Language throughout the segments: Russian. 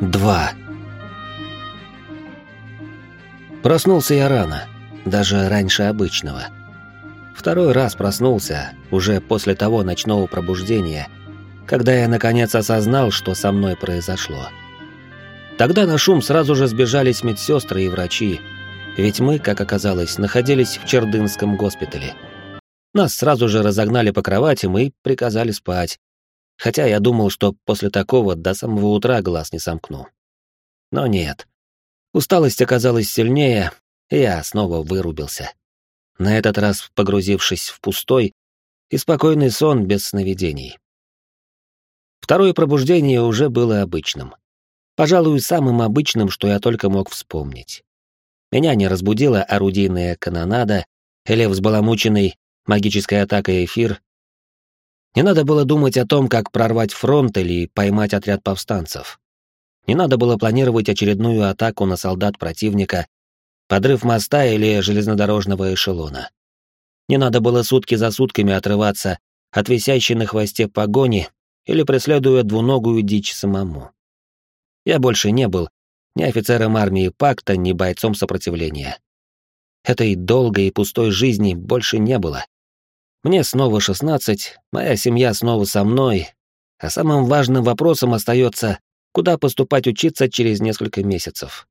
2. Проснулся я рано, даже раньше обычного. Второй раз проснулся, уже после того ночного пробуждения, когда я наконец осознал, что со мной произошло. Тогда на шум сразу же сбежались медсестры и врачи, ведь мы, как оказалось, находились в Чердынском госпитале. Нас сразу же разогнали по кроватям и приказали спать, хотя я думал, что после такого до самого утра глаз не сомкну. Но нет. Усталость оказалась сильнее, и я снова вырубился. На этот раз погрузившись в пустой и спокойный сон без сновидений. Второе пробуждение уже было обычным. Пожалуй, самым обычным, что я только мог вспомнить. Меня не разбудила орудийная канонада или взбаламученный магической атакой эфир. Не надо было думать о том, как прорвать фронт или поймать отряд повстанцев. Не надо было планировать очередную атаку на солдат противника, подрыв моста или железнодорожного эшелона. Не надо было сутки за сутками отрываться от висящей на хвосте погони или преследуя двуногую дичь самому. Я больше не был ни офицером армии пакта, ни бойцом сопротивления. Этой долгой и пустой жизни больше не было. Мне снова шестнадцать, моя семья снова со мной, а самым важным вопросом остается, куда поступать учиться через несколько месяцев.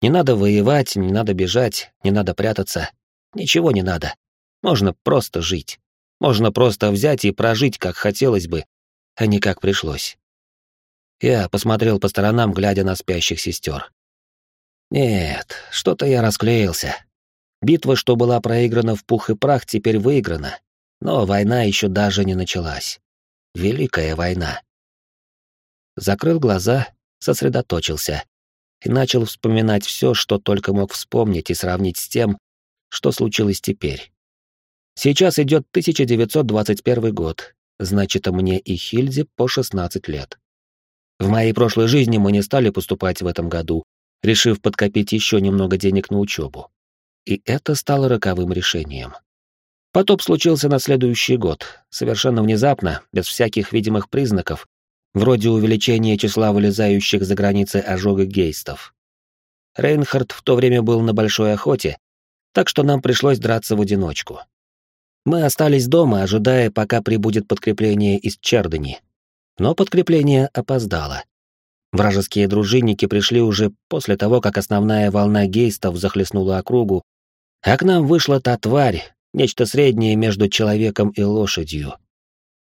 Не надо воевать, не надо бежать, не надо прятаться. Ничего не надо. Можно просто жить. Можно просто взять и прожить, как хотелось бы, а не как пришлось. Я посмотрел по сторонам, глядя на спящих сестер. Нет, что-то я расклеился. Битва, что была проиграна в пух и прах, теперь выиграна. Но война еще даже не началась. Великая война. Закрыл глаза, сосредоточился и начал вспоминать все, что только мог вспомнить и сравнить с тем, что случилось теперь. Сейчас идет 1921 год, значит, мне и Хильде по 16 лет. В моей прошлой жизни мы не стали поступать в этом году, решив подкопить еще немного денег на учебу. И это стало роковым решением. Потоп случился на следующий год, совершенно внезапно, без всяких видимых признаков, вроде увеличения числа вылезающих за границы ожога гейстов. Рейнхард в то время был на большой охоте, так что нам пришлось драться в одиночку. Мы остались дома, ожидая, пока прибудет подкрепление из Чердани, но подкрепление опоздало. Вражеские дружинники пришли уже после того, как основная волна гейстов захлестнула округу, а к нам вышла та тварь, нечто среднее между человеком и лошадью.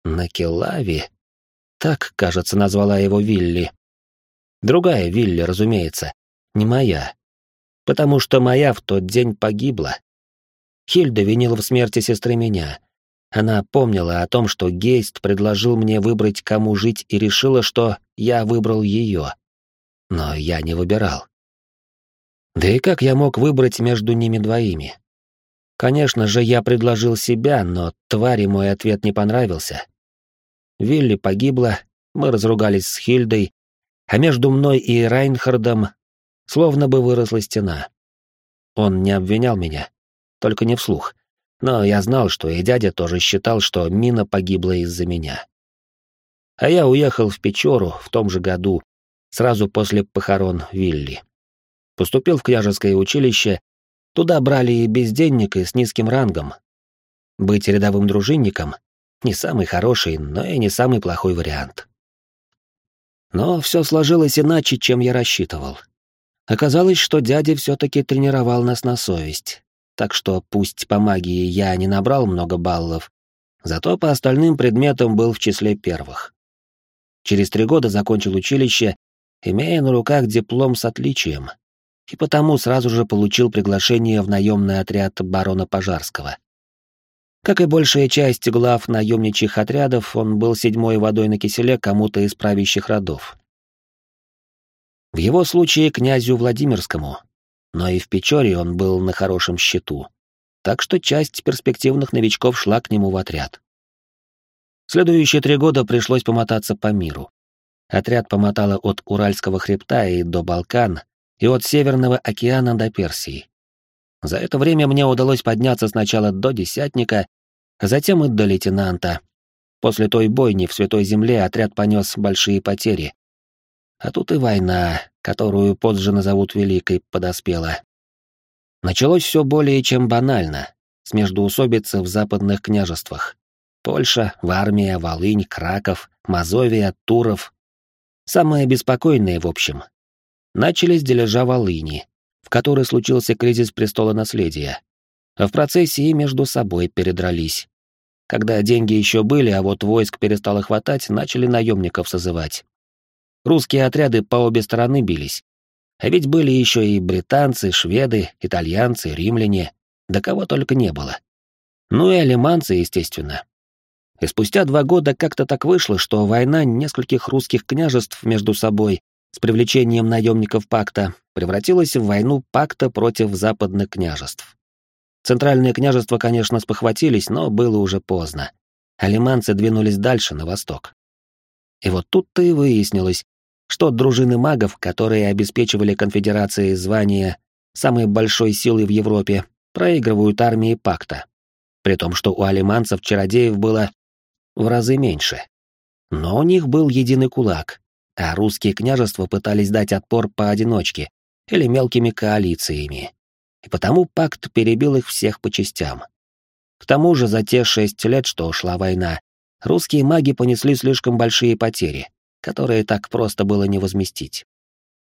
Накелави? Так, кажется, назвала его Вилли. Другая Вилли, разумеется, не моя. Потому что моя в тот день погибла. Хильда винила в смерти сестры меня, она помнила о том, что Гейст предложил мне выбрать, кому жить, и решила, что я выбрал ее. Но я не выбирал. Да и как я мог выбрать между ними двоими? Конечно же, я предложил себя, но твари мой ответ не понравился. Вилли погибла, мы разругались с Хильдой, а между мной и Райнхардом словно бы выросла стена. Он не обвинял меня, только не вслух — но я знал, что и дядя тоже считал, что Мина погибла из-за меня. А я уехал в Печору в том же году, сразу после похорон Вилли. Поступил в княжеское училище, туда брали и безденника с низким рангом. Быть рядовым дружинником — не самый хороший, но и не самый плохой вариант. Но все сложилось иначе, чем я рассчитывал. Оказалось, что дядя все-таки тренировал нас на совесть, так что пусть по магии я не набрал много баллов, зато по остальным предметам был в числе первых. Через три года закончил училище, имея на руках диплом с отличием, и потому сразу же получил приглашение в наемный отряд барона Пожарского. Как и большая часть глав наемничьих отрядов, он был седьмой водой на киселе кому-то из правящих родов. В его случае князю Владимирскому, но и в Печоре он был на хорошем счету, так что часть перспективных новичков шла к нему в отряд. Следующие три года пришлось помотаться по миру. Отряд помотало от Уральского хребта и до Балкан, и от Северного океана до Персии. За это время мне удалось подняться сначала до десятника, а затем и до лейтенанта. После той бойни в Святой Земле отряд понес большие потери. А тут и война, которую позже назовут Великой, подоспела. Началось все более чем банально, с междуусобицы в западных княжествах. Польша, Вармия, Волынь, Краков, Мазовия, Туров. Самое беспокойное, в общем. Начались дележа Волыни, в которой случился кризис престола наследия. В процессе и между собой передрались. Когда деньги еще были, а вот войск перестало хватать, начали наемников созывать. Русские отряды по обе стороны бились. А ведь были еще и британцы, шведы, итальянцы, римляне, да кого только не было. Ну и алиманцы, естественно. И спустя два года как-то так вышло, что война нескольких русских княжеств между собой с привлечением наемников пакта превратилась в войну пакта против западных княжеств. Центральные княжества, конечно, спохватились, но было уже поздно. Алиманцы двинулись дальше, на восток. И вот тут-то и выяснилось, что дружины магов, которые обеспечивали конфедерации звания самой большой силы в Европе, проигрывают армии пакта. При том, что у алиманцев чародеев было в разы меньше. Но у них был единый кулак, а русские княжества пытались дать отпор поодиночке или мелкими коалициями. И потому пакт перебил их всех по частям. К тому же за те шесть лет, что шла война, русские маги понесли слишком большие потери, которые так просто было не возместить.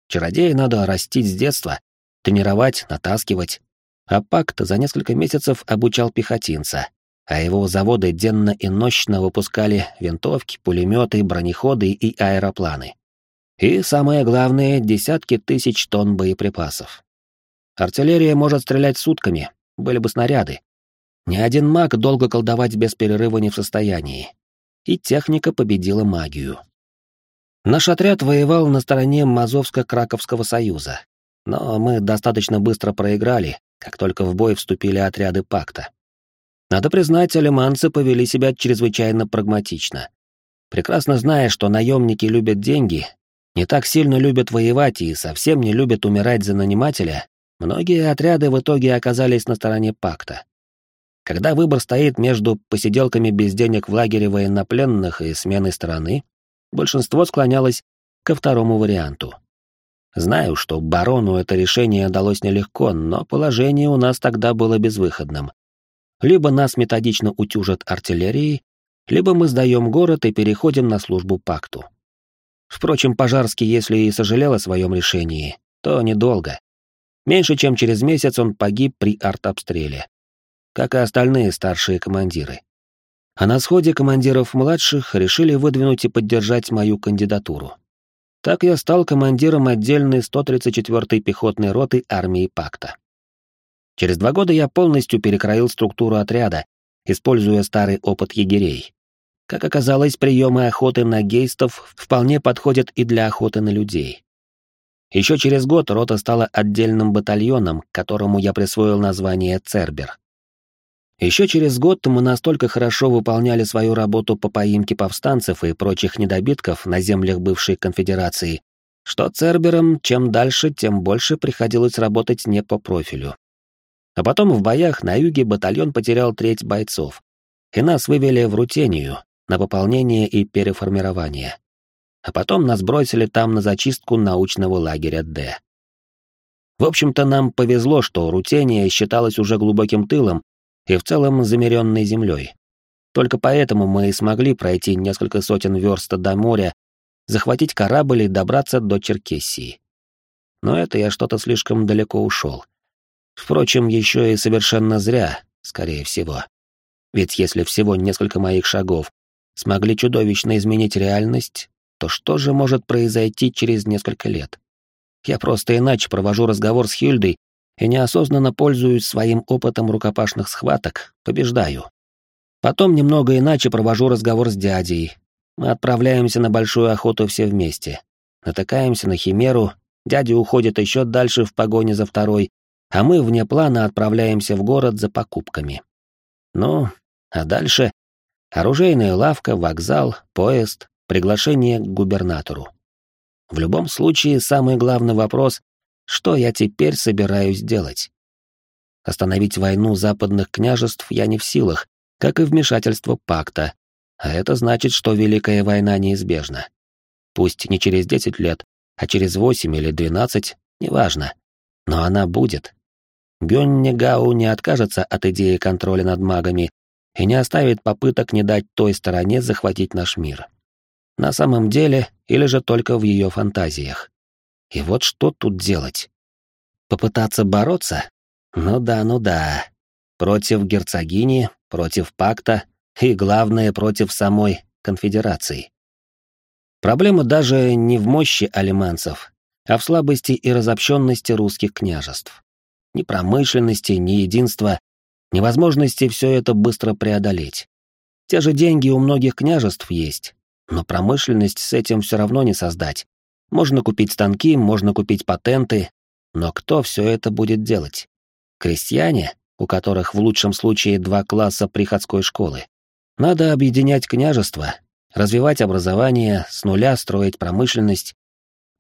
Чародея надо растить с детства, тренировать, натаскивать, а пакт за несколько месяцев обучал пехотинца, а его заводы денно и нощно выпускали винтовки, пулеметы, бронеходы и аэропланы. И самое главное, десятки тысяч тонн боеприпасов. Артиллерия может стрелять сутками, были бы снаряды. Ни один маг долго колдовать без перерыва не в состоянии. И техника победила магию. Наш отряд воевал на стороне Мазовско-Краковского союза, но мы достаточно быстро проиграли, как только в бой вступили отряды пакта. Надо признать, алиманцы повели себя чрезвычайно прагматично. Прекрасно зная, что наемники любят деньги, не так сильно любят воевать и совсем не любят умирать за нанимателя, многие отряды в итоге оказались на стороне пакта. Когда выбор стоит между посиделками без денег в лагере военнопленных и сменой стороны, большинство склонялось ко второму варианту. Знаю, что барону это решение далось нелегко, но положение у нас тогда было безвыходным. Либо нас методично утюжат артиллерией, либо мы сдаем город и переходим на службу пакту. Впрочем, Пожарский, если и сожалел о своем решении, то недолго. Меньше чем через месяц он погиб при артобстреле. Как и остальные старшие командиры. А на сходе командиров младших решили выдвинуть и поддержать мою кандидатуру. Так я стал командиром отдельной 134-й пехотной роты армии Пакта. Через два года я полностью перекроил структуру отряда, используя старый опыт егерей. Как оказалось, приемы охоты на гейстов вполне подходят и для охоты на людей. Еще через год рота стала отдельным батальоном, которому я присвоил название «Цербер». Еще через год мы настолько хорошо выполняли свою работу по поимке повстанцев и прочих недобитков на землях бывшей конфедерации, что Церберам чем дальше, тем больше приходилось работать не по профилю. А потом в боях на юге батальон потерял треть бойцов, и нас вывели в Рутению на пополнение и переформирование. А потом нас бросили там на зачистку научного лагеря Д. В общем-то, нам повезло, что Рутения считалась уже глубоким тылом и в целом замеренной землей. Только поэтому мы и смогли пройти несколько сотен верст до моря, захватить корабль и добраться до Черкессии. Но это я что-то слишком далеко ушел. Впрочем, еще и совершенно зря, скорее всего. Ведь если всего несколько моих шагов смогли чудовищно изменить реальность, то что же может произойти через несколько лет? Я просто иначе провожу разговор с Хильдой и неосознанно пользуюсь своим опытом рукопашных схваток, побеждаю. Потом немного иначе провожу разговор с дядей. Мы отправляемся на большую охоту все вместе. Натыкаемся на химеру, дядя уходит еще дальше в погоне за второй, а мы вне плана отправляемся в город за покупками. Ну, а дальше оружейная лавка, вокзал, поезд, приглашение к губернатору. В любом случае, самый главный вопрос — что я теперь собираюсь делать? Остановить войну западных княжеств я не в силах, как и вмешательство пакта, а это значит, что Великая война неизбежна. Пусть не через десять лет, а через восемь или двенадцать, неважно. Но она будет. Гённи Гау не откажется от идеи контроля над магами и не оставит попыток не дать той стороне захватить наш мир. На самом деле, или же только в ее фантазиях. И вот что тут делать? Попытаться бороться? Ну да, ну да. Против герцогини, против пакта и, главное, против самой конфедерации. Проблема даже не в мощи алиманцев, а в слабости и разобщенности русских княжеств. Ни промышленности, ни единства, ни возможности все это быстро преодолеть. Те же деньги у многих княжеств есть, но промышленность с этим все равно не создать. Можно купить станки, можно купить патенты, но кто все это будет делать? Крестьяне, у которых в лучшем случае два класса приходской школы. Надо объединять княжество, развивать образование, с нуля строить промышленность.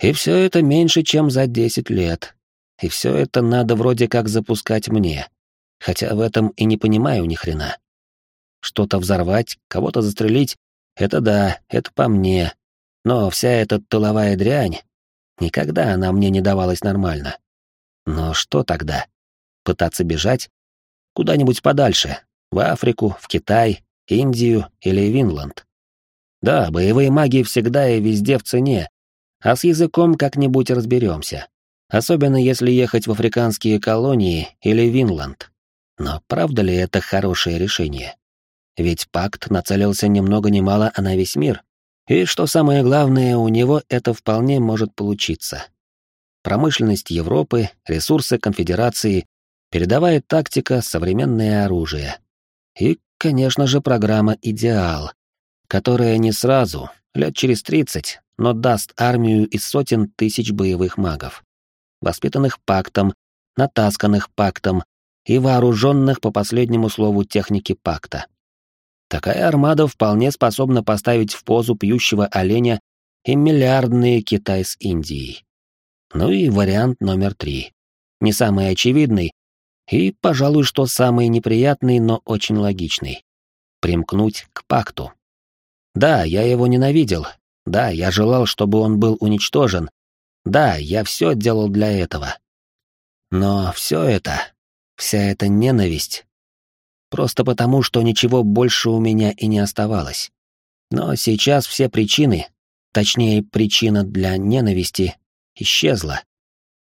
И все это меньше, чем за 10 лет. И все это надо вроде как запускать мне. Хотя в этом и не понимаю ни хрена. Что-то взорвать, кого-то застрелить — это да, это по мне. Но вся эта тыловая дрянь, никогда она мне не давалась нормально. Но что тогда? Пытаться бежать? Куда-нибудь подальше, в Африку, в Китай, Индию или Винланд. Да, боевые маги всегда и везде в цене, а с языком как-нибудь разберемся. Особенно если ехать в африканские колонии или Винланд. Но правда ли это хорошее решение? Ведь пакт нацелился ни много ни мало, а на весь мир. И что самое главное, у него это вполне может получиться. Промышленность Европы, ресурсы конфедерации, передовая тактика, современное оружие. И, конечно же, программа «Идеал», которая не сразу, лет через 30, но даст армию из сотен тысяч боевых магов, воспитанных пактом, натасканных пактом и вооруженных по последнему слову техники пакта. Такая армада вполне способна поставить в позу пьющего оленя и миллиардные Китай с Индией. Ну и вариант номер три. Не самый очевидный и, пожалуй, что самый неприятный, но очень логичный. Примкнуть к пакту. Да, я его ненавидел. Да, я желал, чтобы он был уничтожен. Да, я все делал для этого. Но все это, вся эта ненависть, просто потому, что ничего больше у меня и не оставалось. Но сейчас все причины, точнее, причина для ненависти, исчезла.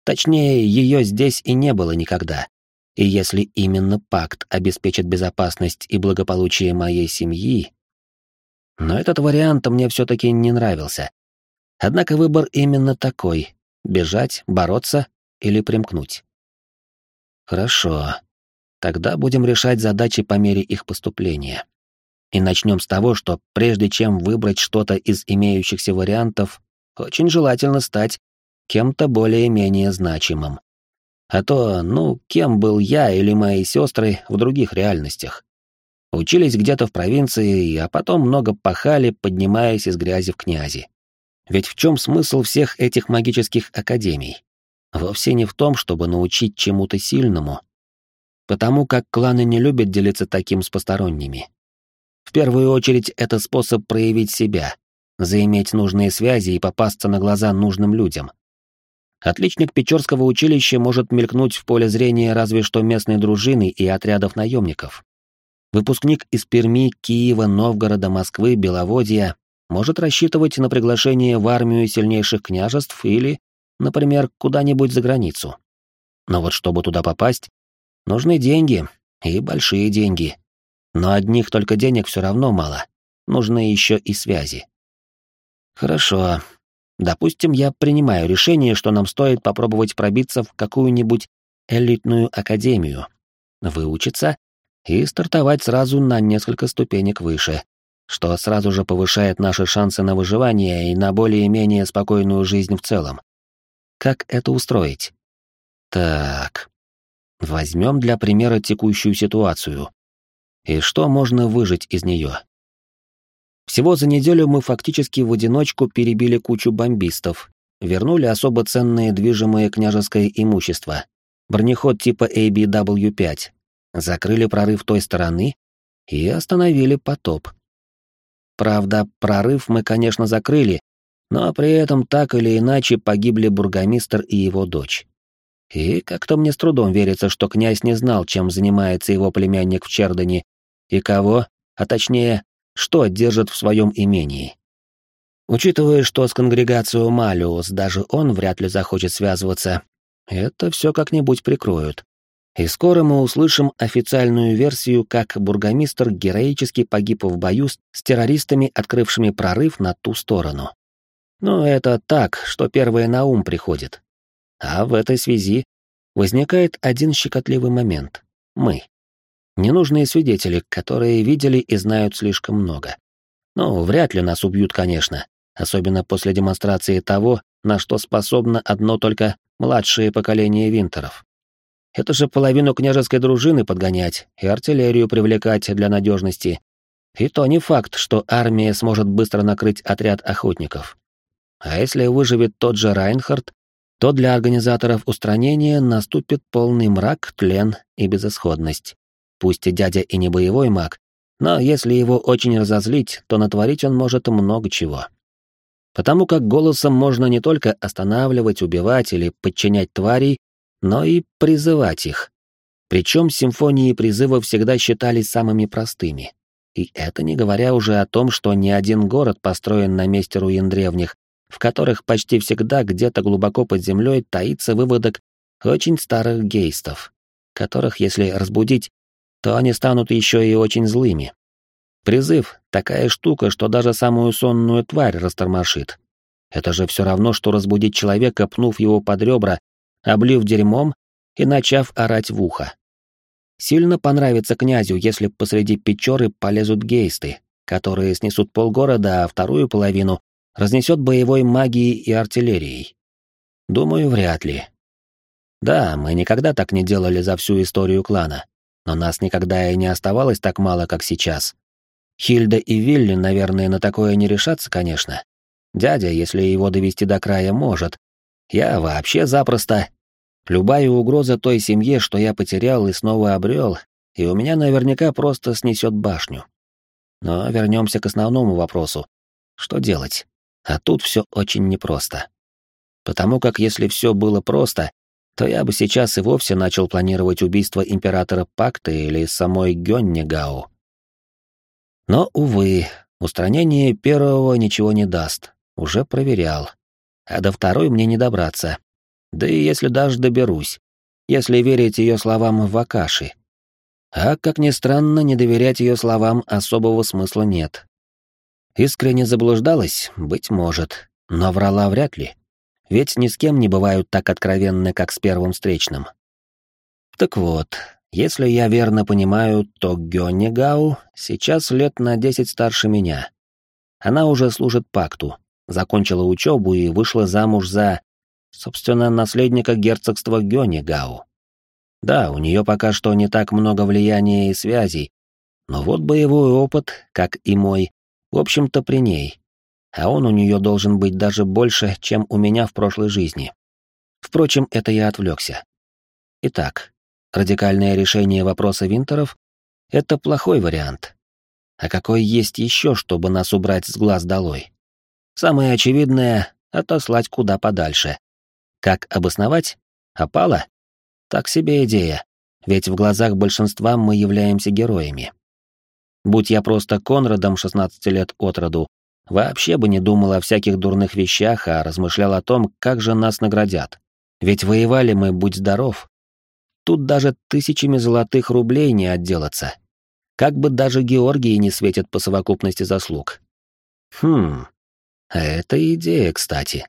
Точнее, ее здесь и не было никогда. И если именно пакт обеспечит безопасность и благополучие моей семьи, но этот вариант мне все-таки не нравился. Однако выбор именно такой — бежать, бороться или примкнуть. Хорошо. Тогда будем решать задачи по мере их поступления. И начнем с того, что прежде чем выбрать что-то из имеющихся вариантов, очень желательно стать кем-то более-менее значимым. А то, ну, кем был я или мои сестры в других реальностях? Учились где-то в провинции, а потом много пахали, поднимаясь из грязи в князи. Ведь в чем смысл всех этих магических академий? Вовсе не в том, чтобы научить чему-то сильному. Потому как кланы не любят делиться таким с посторонними. В первую очередь это способ проявить себя, заиметь нужные связи и попасться на глаза нужным людям. Отличник Печорского училища может мелькнуть в поле зрения разве что местной дружины и отрядов наемников. Выпускник из Перми, Киева, Новгорода, Москвы, Беловодья может рассчитывать на приглашение в армию сильнейших княжеств или, например, куда-нибудь за границу. Но вот чтобы туда попасть, нужны деньги, и большие деньги. Но одних только денег все равно мало, нужны еще и связи. Хорошо. Допустим, я принимаю решение, что нам стоит попробовать пробиться в какую-нибудь элитную академию, выучиться и стартовать сразу на несколько ступенек выше, что сразу же повышает наши шансы на выживание и на более-менее спокойную жизнь в целом. Как это устроить? Так. Возьмем для примера текущую ситуацию. И что можно выжить из нее? Всего за неделю мы фактически в одиночку перебили кучу бомбистов, вернули особо ценное движимое княжеское имущество, бронеход типа ABW-5, закрыли прорыв той стороны и остановили потоп. Правда, прорыв мы, конечно, закрыли, Но при этом так или иначе погибли бургомистр и его дочь. И как-то мне с трудом верится, что князь не знал, чем занимается его племянник в Чердане, и кого, а точнее, что держит в своем имении. Учитывая, что с конгрегацией Малиус даже он вряд ли захочет связываться, это все как-нибудь прикроют. И скоро мы услышим официальную версию, как бургомистр героически погиб в бою с террористами, открывшими прорыв на ту сторону. Но это так, что первое на ум приходит. А в этой связи возникает один щекотливый момент. Мы. Ненужные свидетели, которые видели и знают слишком много. Ну, вряд ли нас убьют, конечно, особенно после демонстрации того, на что способно одно только младшее поколение винтеров. Это же половину княжеской дружины подгонять и артиллерию привлекать для надежности. И то не факт, что армия сможет быстро накрыть отряд охотников. А если выживет тот же Райнхард, то для организаторов устранения наступит полный мрак, тлен и безысходность. Пусть и дядя и не боевой маг, но если его очень разозлить, то натворить он может много чего. Потому как голосом можно не только останавливать, убивать или подчинять тварей, но и призывать их. Причем симфонии призыва всегда считались самыми простыми. И это не говоря уже о том, что ни один город построен на месте руин древних, в которых почти всегда где-то глубоко под землей таится выводок очень старых гейстов, которых, если разбудить, то они станут еще и очень злыми. Призыв — такая штука, что даже самую сонную тварь растормошит. Это же все равно, что разбудить человека, пнув его под ребра, облив дерьмом и начав орать в ухо. Сильно понравится князю, если посреди Печоры полезут гейсты, которые снесут полгорода, а вторую половину разнесет боевой магией и артиллерией? Думаю, вряд ли. Да, мы никогда так не делали за всю историю клана, но нас никогда и не оставалось так мало, как сейчас. Хильда и Вилли, наверное, на такое не решатся, конечно. Дядя, если его довести до края, может. Я вообще запросто. Любая угроза той семье, что я потерял и снова обрел, и у меня наверняка просто снесет башню. Но вернемся к основному вопросу. Что делать? А тут все очень непросто. Потому как если все было просто, то я бы сейчас и вовсе начал планировать убийство императора Пакта или самой Гённигау. Но, увы, устранение первого ничего не даст, уже проверял. А до второй мне не добраться. Да и если даже доберусь, если верить ее словам в Акаши. А, как ни странно, не доверять ее словам особого смысла нет. Искренне заблуждалась, быть может, но врала вряд ли. Ведь ни с кем не бывают так откровенны, как с первым встречным. Так вот, если я верно понимаю, то Гённигау сейчас лет на десять старше меня. Она уже служит пакту, закончила учебу и вышла замуж за, собственно, наследника герцогства Гённигау. Да, у нее пока что не так много влияния и связей, но вот боевой опыт, как и мой, в общем-то, при ней. А он у нее должен быть даже больше, чем у меня в прошлой жизни. Впрочем, это я отвлекся. Итак, радикальное решение вопроса Винтеров — это плохой вариант. А какой есть еще, чтобы нас убрать с глаз долой? Самое очевидное — отослать куда подальше. Как обосновать? Опала? Так себе идея, ведь в глазах большинства мы являемся героями. Будь я просто Конрадом 16 лет от роду, вообще бы не думал о всяких дурных вещах, а размышлял о том, как же нас наградят. Ведь воевали мы, будь здоров. Тут даже тысячами золотых рублей не отделаться. Как бы даже Георгии не светит по совокупности заслуг. Хм, а это идея, кстати.